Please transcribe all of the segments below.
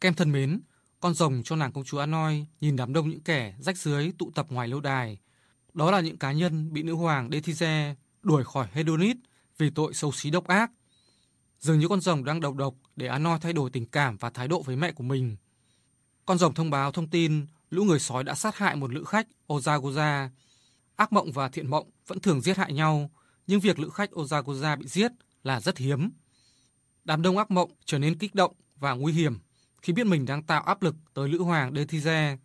Kem thân mến, con rồng cho nàng công chúa Anoi nhìn đám đông những kẻ rách dưới tụ tập ngoài lâu đài. Đó là những cá nhân bị nữ hoàng Dethize đuổi khỏi Hedonit vì tội xấu xí độc ác. Dường như con rồng đang đầu độc để Anoi thay đổi tình cảm và thái độ với mẹ của mình. Con rồng thông báo thông tin lũ người sói đã sát hại một lữ khách Ozagoza. Ác mộng và thiện mộng vẫn thường giết hại nhau, nhưng việc lữ khách Ozagoza bị giết là rất hiếm. Đám đông ác mộng trở nên kích động và nguy hiểm khi biết mình đang tạo áp lực tới Lữ Hoàng Dethize.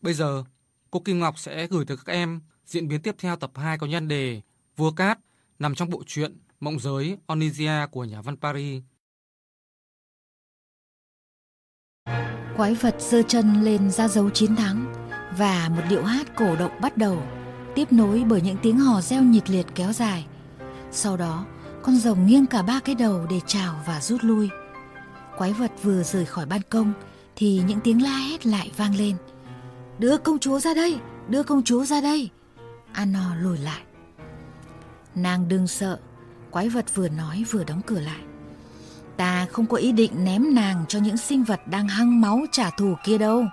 Bây giờ, cô Kim Ngọc sẽ gửi tới các em diễn biến tiếp theo tập 2 có nhân đề Vua Cát nằm trong bộ truyện Mộng giới Onisia của nhà văn Paris. Quái vật giơ chân lên ra dấu chiến thắng và một điệu hát cổ động bắt đầu, tiếp nối bởi những tiếng hò reo nhiệt liệt kéo dài. Sau đó, con rồng nghiêng cả ba cái đầu để chào và rút lui. Quái vật vừa rời khỏi ban công thì những tiếng la hét lại vang lên. Đưa công chúa ra đây, đưa công chúa ra đây. Anno lùi lại. Nàng đừng sợ, quái vật vừa nói vừa đóng cửa lại. Ta không có ý định ném nàng cho những sinh vật đang hăng máu trả thù kia đâu.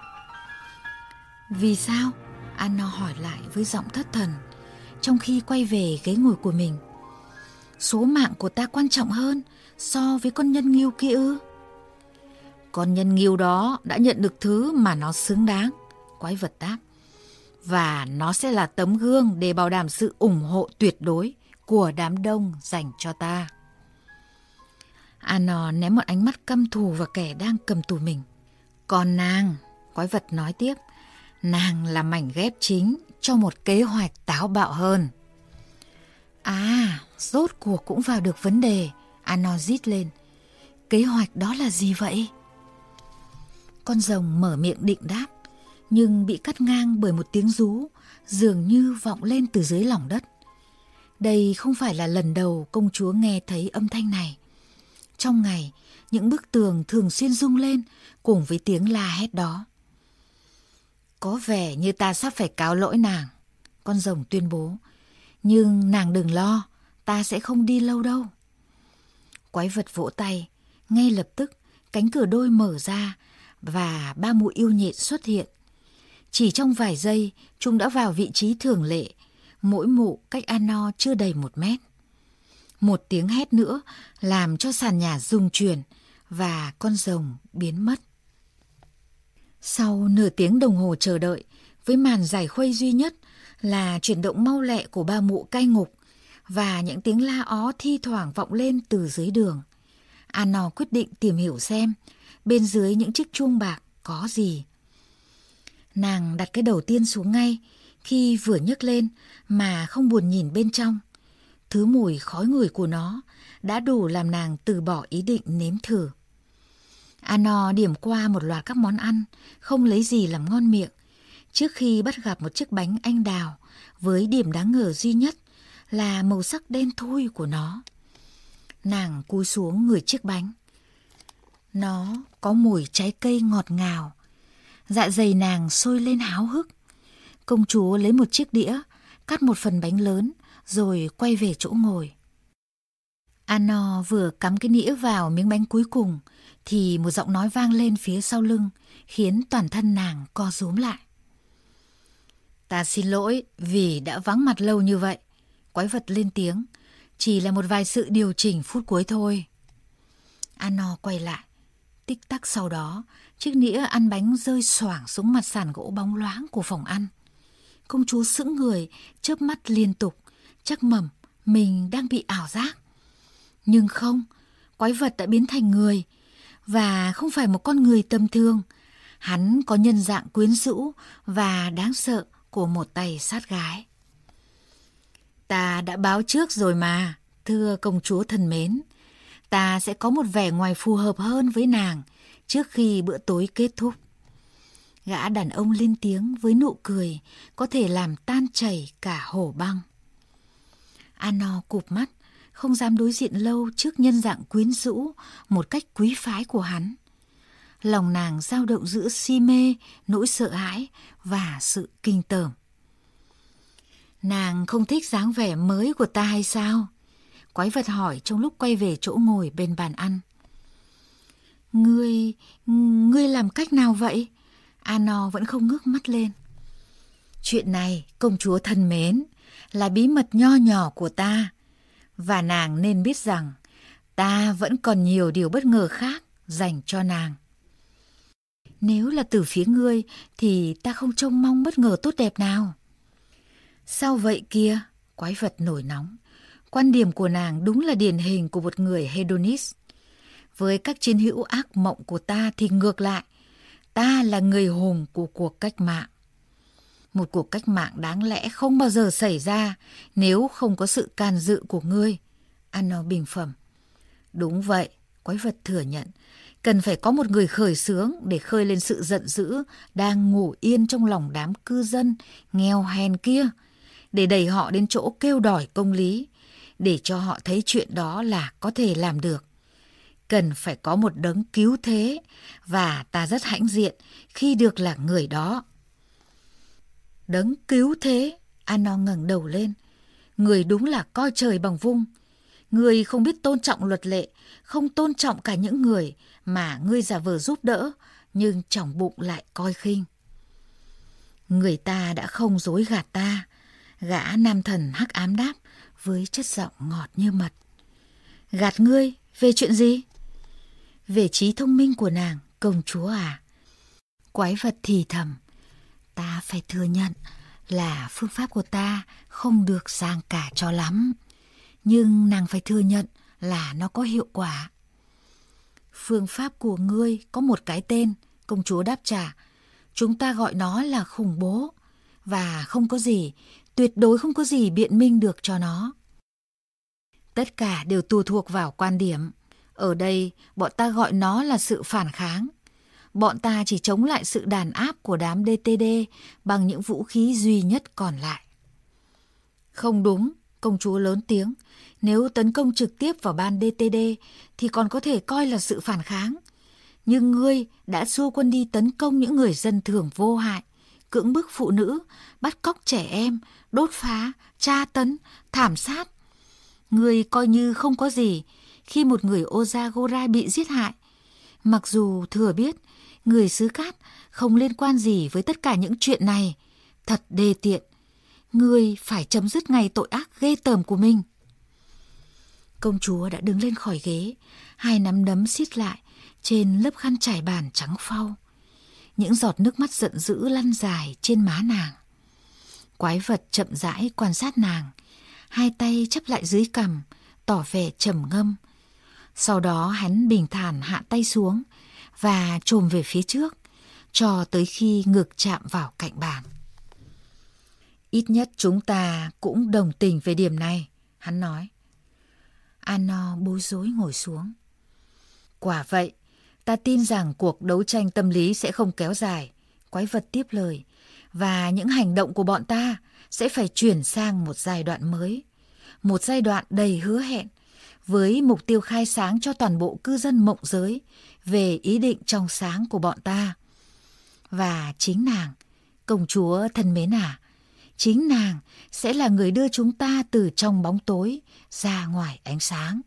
Vì sao? Anno hỏi lại với giọng thất thần, trong khi quay về ghế ngồi của mình. Số mạng của ta quan trọng hơn so với con nhân nghiêu kia ư? Con nhân nghiêu đó đã nhận được thứ mà nó xứng đáng, quái vật đáp. Và nó sẽ là tấm gương để bảo đảm sự ủng hộ tuyệt đối của đám đông dành cho ta. Anor ném một ánh mắt căm thù vào kẻ đang cầm tù mình. Còn nàng, quái vật nói tiếp, nàng là mảnh ghép chính cho một kế hoạch táo bạo hơn. À, rốt cuộc cũng vào được vấn đề, Anor rít lên. Kế hoạch đó là gì vậy? Con rồng mở miệng định đáp, nhưng bị cắt ngang bởi một tiếng rú, dường như vọng lên từ dưới lòng đất. Đây không phải là lần đầu công chúa nghe thấy âm thanh này. Trong ngày, những bức tường thường xuyên rung lên cùng với tiếng la hét đó. Có vẻ như ta sắp phải cáo lỗi nàng, con rồng tuyên bố. Nhưng nàng đừng lo, ta sẽ không đi lâu đâu. Quái vật vỗ tay, ngay lập tức cánh cửa đôi mở ra và ba mụ yêu nhện xuất hiện. Chỉ trong vài giây, chúng đã vào vị trí thường lệ, mỗi mụ cách Ano chưa đầy một mét. Một tiếng hét nữa làm cho sàn nhà rung chuyển và con rồng biến mất. Sau nửa tiếng đồng hồ chờ đợi, với màn giải khuây duy nhất là chuyển động mau lẹ của ba mụ cai ngục và những tiếng la ó thi thoảng vọng lên từ dưới đường. À, Anno quyết định tìm hiểu xem bên dưới những chiếc chuông bạc có gì. Nàng đặt cái đầu tiên xuống ngay khi vừa nhấc lên mà không buồn nhìn bên trong. Thứ mùi khói người của nó đã đủ làm nàng từ bỏ ý định nếm thử. À, ano điểm qua một loạt các món ăn, không lấy gì làm ngon miệng, trước khi bắt gặp một chiếc bánh anh đào với điểm đáng ngờ duy nhất là màu sắc đen thui của nó. Nàng cúi xuống người chiếc bánh. Nó có mùi trái cây ngọt ngào. Dạ dày nàng sôi lên háo hức. Công chúa lấy một chiếc đĩa, cắt một phần bánh lớn, rồi quay về chỗ ngồi. Ano vừa cắm cái nĩa vào miếng bánh cuối cùng, thì một giọng nói vang lên phía sau lưng, khiến toàn thân nàng co rúm lại. Ta xin lỗi vì đã vắng mặt lâu như vậy. Quái vật lên tiếng, chỉ là một vài sự điều chỉnh phút cuối thôi. Ano quay lại. Tích tắc sau đó, chiếc nĩa ăn bánh rơi xoảng xuống mặt sàn gỗ bóng loáng của phòng ăn. Công chúa sững người, chớp mắt liên tục, chắc mầm mình đang bị ảo giác. Nhưng không, quái vật đã biến thành người, và không phải một con người tầm thường. Hắn có nhân dạng quyến rũ và đáng sợ của một tay sát gái. Ta đã báo trước rồi mà, thưa công chúa thân mến. Ta sẽ có một vẻ ngoài phù hợp hơn với nàng trước khi bữa tối kết thúc. Gã đàn ông lên tiếng với nụ cười có thể làm tan chảy cả hổ băng. Ano cụp mắt, không dám đối diện lâu trước nhân dạng quyến rũ một cách quý phái của hắn. Lòng nàng dao động giữa si mê, nỗi sợ hãi và sự kinh tởm. Nàng không thích dáng vẻ mới của ta hay sao? Quái vật hỏi trong lúc quay về chỗ ngồi bên bàn ăn. Ngươi, ngươi làm cách nào vậy? Ano vẫn không ngước mắt lên. Chuyện này, công chúa thân mến, là bí mật nho nhỏ của ta. Và nàng nên biết rằng ta vẫn còn nhiều điều bất ngờ khác dành cho nàng. Nếu là từ phía ngươi thì ta không trông mong bất ngờ tốt đẹp nào. Sao vậy kia? Quái vật nổi nóng. Quan điểm của nàng đúng là điển hình của một người hedonist. Với các chiến hữu ác mộng của ta thì ngược lại, ta là người hùng của cuộc cách mạng. Một cuộc cách mạng đáng lẽ không bao giờ xảy ra nếu không có sự can dự của ngươi. Anno bình phẩm. Đúng vậy, quái vật thừa nhận. Cần phải có một người khởi xướng để khơi lên sự giận dữ đang ngủ yên trong lòng đám cư dân nghèo hèn kia, để đẩy họ đến chỗ kêu đòi công lý, để cho họ thấy chuyện đó là có thể làm được cần phải có một đấng cứu thế và ta rất hãnh diện khi được là người đó. Đấng cứu thế, Ano ngẩng đầu lên. Người đúng là coi trời bằng vung. Người không biết tôn trọng luật lệ, không tôn trọng cả những người mà ngươi giả vờ giúp đỡ, nhưng trong bụng lại coi khinh. Người ta đã không dối gạt ta, gã nam thần hắc ám đáp với chất giọng ngọt như mật. Gạt ngươi về chuyện gì? về trí thông minh của nàng, công chúa à. Quái vật thì thầm, ta phải thừa nhận là phương pháp của ta không được sang cả cho lắm. Nhưng nàng phải thừa nhận là nó có hiệu quả. Phương pháp của ngươi có một cái tên, công chúa đáp trả. Chúng ta gọi nó là khủng bố. Và không có gì, tuyệt đối không có gì biện minh được cho nó. Tất cả đều tù thuộc vào quan điểm. Ở đây, bọn ta gọi nó là sự phản kháng. Bọn ta chỉ chống lại sự đàn áp của đám DTD bằng những vũ khí duy nhất còn lại. Không đúng, công chúa lớn tiếng. Nếu tấn công trực tiếp vào ban DTD thì còn có thể coi là sự phản kháng. Nhưng ngươi đã xua quân đi tấn công những người dân thường vô hại, cưỡng bức phụ nữ, bắt cóc trẻ em, đốt phá, tra tấn, thảm sát. người coi như không có gì, khi một người Ozagora bị giết hại. Mặc dù thừa biết người xứ cát không liên quan gì với tất cả những chuyện này, thật đê tiện. Người phải chấm dứt ngày tội ác ghê tởm của mình. Công chúa đã đứng lên khỏi ghế, hai nắm đấm siết lại trên lớp khăn trải bàn trắng phau. Những giọt nước mắt giận dữ lăn dài trên má nàng. Quái vật chậm rãi quan sát nàng, hai tay chấp lại dưới cằm, tỏ vẻ trầm ngâm, sau đó hắn bình thản hạ tay xuống và trồm về phía trước cho tới khi ngực chạm vào cạnh bàn. Ít nhất chúng ta cũng đồng tình về điểm này, hắn nói. Ano bối rối ngồi xuống. Quả vậy, ta tin rằng cuộc đấu tranh tâm lý sẽ không kéo dài, quái vật tiếp lời, và những hành động của bọn ta sẽ phải chuyển sang một giai đoạn mới. Một giai đoạn đầy hứa hẹn, với mục tiêu khai sáng cho toàn bộ cư dân mộng giới về ý định trong sáng của bọn ta. Và chính nàng, công chúa thân mến à, chính nàng sẽ là người đưa chúng ta từ trong bóng tối ra ngoài ánh sáng.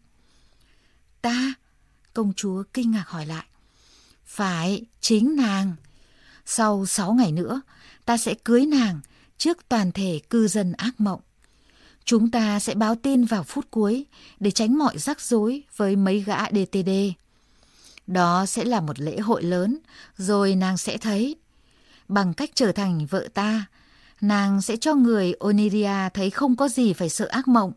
Ta, công chúa kinh ngạc hỏi lại. Phải, chính nàng. Sau sáu ngày nữa, ta sẽ cưới nàng trước toàn thể cư dân ác mộng. Chúng ta sẽ báo tin vào phút cuối để tránh mọi rắc rối với mấy gã DTD. Đó sẽ là một lễ hội lớn, rồi nàng sẽ thấy. Bằng cách trở thành vợ ta, nàng sẽ cho người Oniria thấy không có gì phải sợ ác mộng,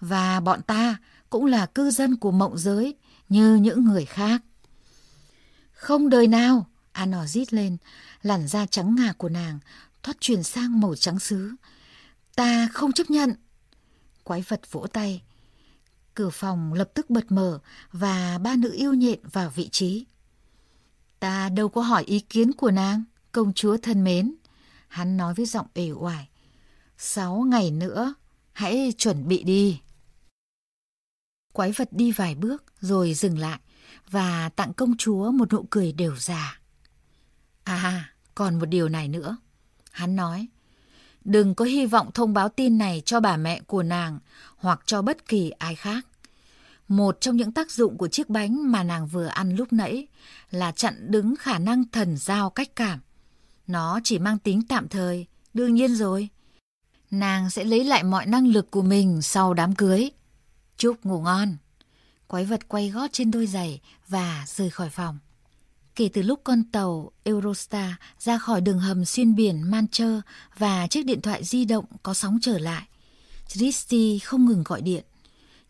và bọn ta cũng là cư dân của mộng giới như những người khác. Không đời nào, Anor rít lên, làn da trắng ngà của nàng thoát chuyển sang màu trắng xứ. Ta không chấp nhận. Quái vật vỗ tay. Cửa phòng lập tức bật mở và ba nữ yêu nhện vào vị trí. Ta đâu có hỏi ý kiến của nàng, công chúa thân mến. Hắn nói với giọng ể oải. Sáu ngày nữa, hãy chuẩn bị đi. Quái vật đi vài bước rồi dừng lại và tặng công chúa một nụ cười đều già. À, còn một điều này nữa. Hắn nói, Đừng có hy vọng thông báo tin này cho bà mẹ của nàng hoặc cho bất kỳ ai khác. Một trong những tác dụng của chiếc bánh mà nàng vừa ăn lúc nãy là chặn đứng khả năng thần giao cách cảm. Nó chỉ mang tính tạm thời, đương nhiên rồi. Nàng sẽ lấy lại mọi năng lực của mình sau đám cưới. Chúc ngủ ngon. Quái vật quay gót trên đôi giày và rời khỏi phòng. Kể từ lúc con tàu Eurostar ra khỏi đường hầm xuyên biển Mancher và chiếc điện thoại di động có sóng trở lại, Tristy không ngừng gọi điện.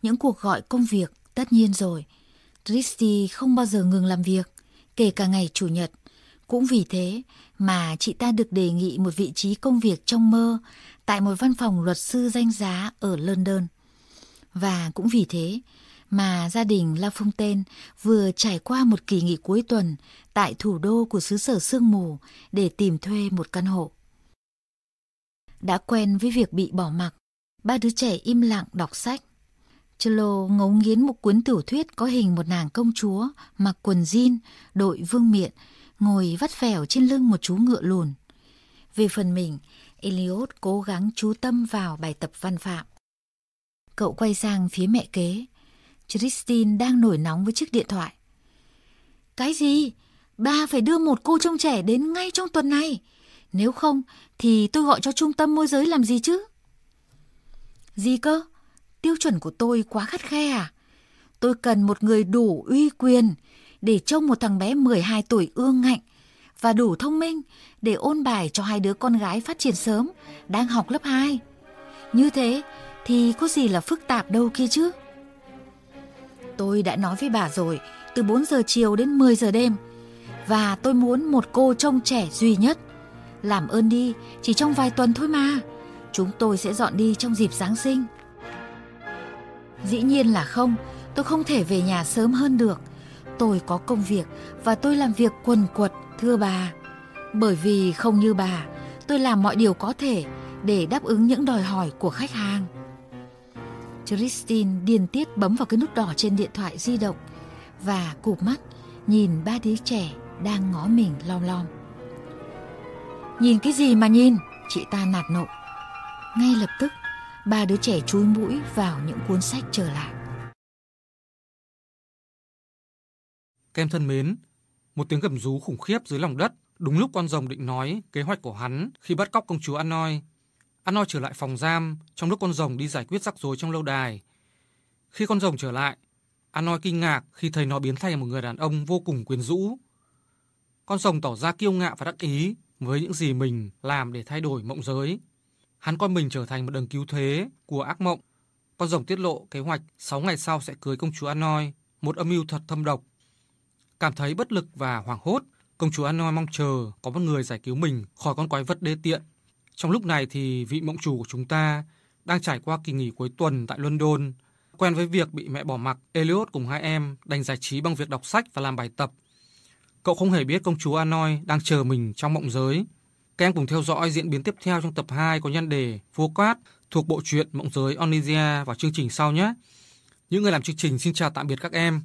Những cuộc gọi công việc, tất nhiên rồi. Tristy không bao giờ ngừng làm việc, kể cả ngày Chủ nhật. Cũng vì thế mà chị ta được đề nghị một vị trí công việc trong mơ tại một văn phòng luật sư danh giá ở London. Và cũng vì thế mà gia đình La Fontaine vừa trải qua một kỳ nghỉ cuối tuần tại thủ đô của xứ sở sương mù để tìm thuê một căn hộ. Đã quen với việc bị bỏ mặc, ba đứa trẻ im lặng đọc sách. Chelo ngấu nghiến một cuốn tiểu thuyết có hình một nàng công chúa mặc quần jean, đội vương miện, ngồi vắt vẻo trên lưng một chú ngựa lùn. Về phần mình, Eliot cố gắng chú tâm vào bài tập văn phạm. Cậu quay sang phía mẹ kế. Christine đang nổi nóng với chiếc điện thoại. Cái gì? Ba phải đưa một cô trông trẻ đến ngay trong tuần này. Nếu không thì tôi gọi cho trung tâm môi giới làm gì chứ? Gì cơ? Tiêu chuẩn của tôi quá khắt khe à? Tôi cần một người đủ uy quyền để trông một thằng bé 12 tuổi ương ngạnh và đủ thông minh để ôn bài cho hai đứa con gái phát triển sớm, đang học lớp 2. Như thế thì có gì là phức tạp đâu kia chứ? Tôi đã nói với bà rồi, từ 4 giờ chiều đến 10 giờ đêm. Và tôi muốn một cô trông trẻ duy nhất. Làm ơn đi, chỉ trong vài tuần thôi mà. Chúng tôi sẽ dọn đi trong dịp Giáng sinh. Dĩ nhiên là không, tôi không thể về nhà sớm hơn được. Tôi có công việc và tôi làm việc quần quật, thưa bà. Bởi vì không như bà, tôi làm mọi điều có thể để đáp ứng những đòi hỏi của khách hàng. Christine điên tiết bấm vào cái nút đỏ trên điện thoại di động và cụp mắt nhìn ba đứa trẻ đang ngó mình lom lom. Nhìn cái gì mà nhìn? Chị ta nạt nộ. Ngay lập tức, ba đứa trẻ chúi mũi vào những cuốn sách trở lại. Kem thân mến, một tiếng gầm rú khủng khiếp dưới lòng đất đúng lúc con rồng định nói kế hoạch của hắn khi bắt cóc công chúa Anoi Hanoi trở lại phòng giam trong lúc con rồng đi giải quyết rắc rối trong lâu đài. Khi con rồng trở lại, Anoi kinh ngạc khi thấy nó biến thành một người đàn ông vô cùng quyến rũ. Con rồng tỏ ra kiêu ngạo và đắc ý với những gì mình làm để thay đổi mộng giới. Hắn coi mình trở thành một đấng cứu thế của ác mộng. Con rồng tiết lộ kế hoạch 6 ngày sau sẽ cưới công chúa Anoi, một âm mưu thật thâm độc. Cảm thấy bất lực và hoảng hốt, công chúa Anoi mong chờ có một người giải cứu mình khỏi con quái vật đê tiện trong lúc này thì vị mộng chủ của chúng ta đang trải qua kỳ nghỉ cuối tuần tại London, quen với việc bị mẹ bỏ mặc, Elliot cùng hai em đành giải trí bằng việc đọc sách và làm bài tập. Cậu không hề biết công chúa Anoi đang chờ mình trong mộng giới. Các em cùng theo dõi diễn biến tiếp theo trong tập 2 có nhân đề vua Cát thuộc bộ truyện Mộng giới Onisia vào chương trình sau nhé. Những người làm chương trình xin chào tạm biệt các em.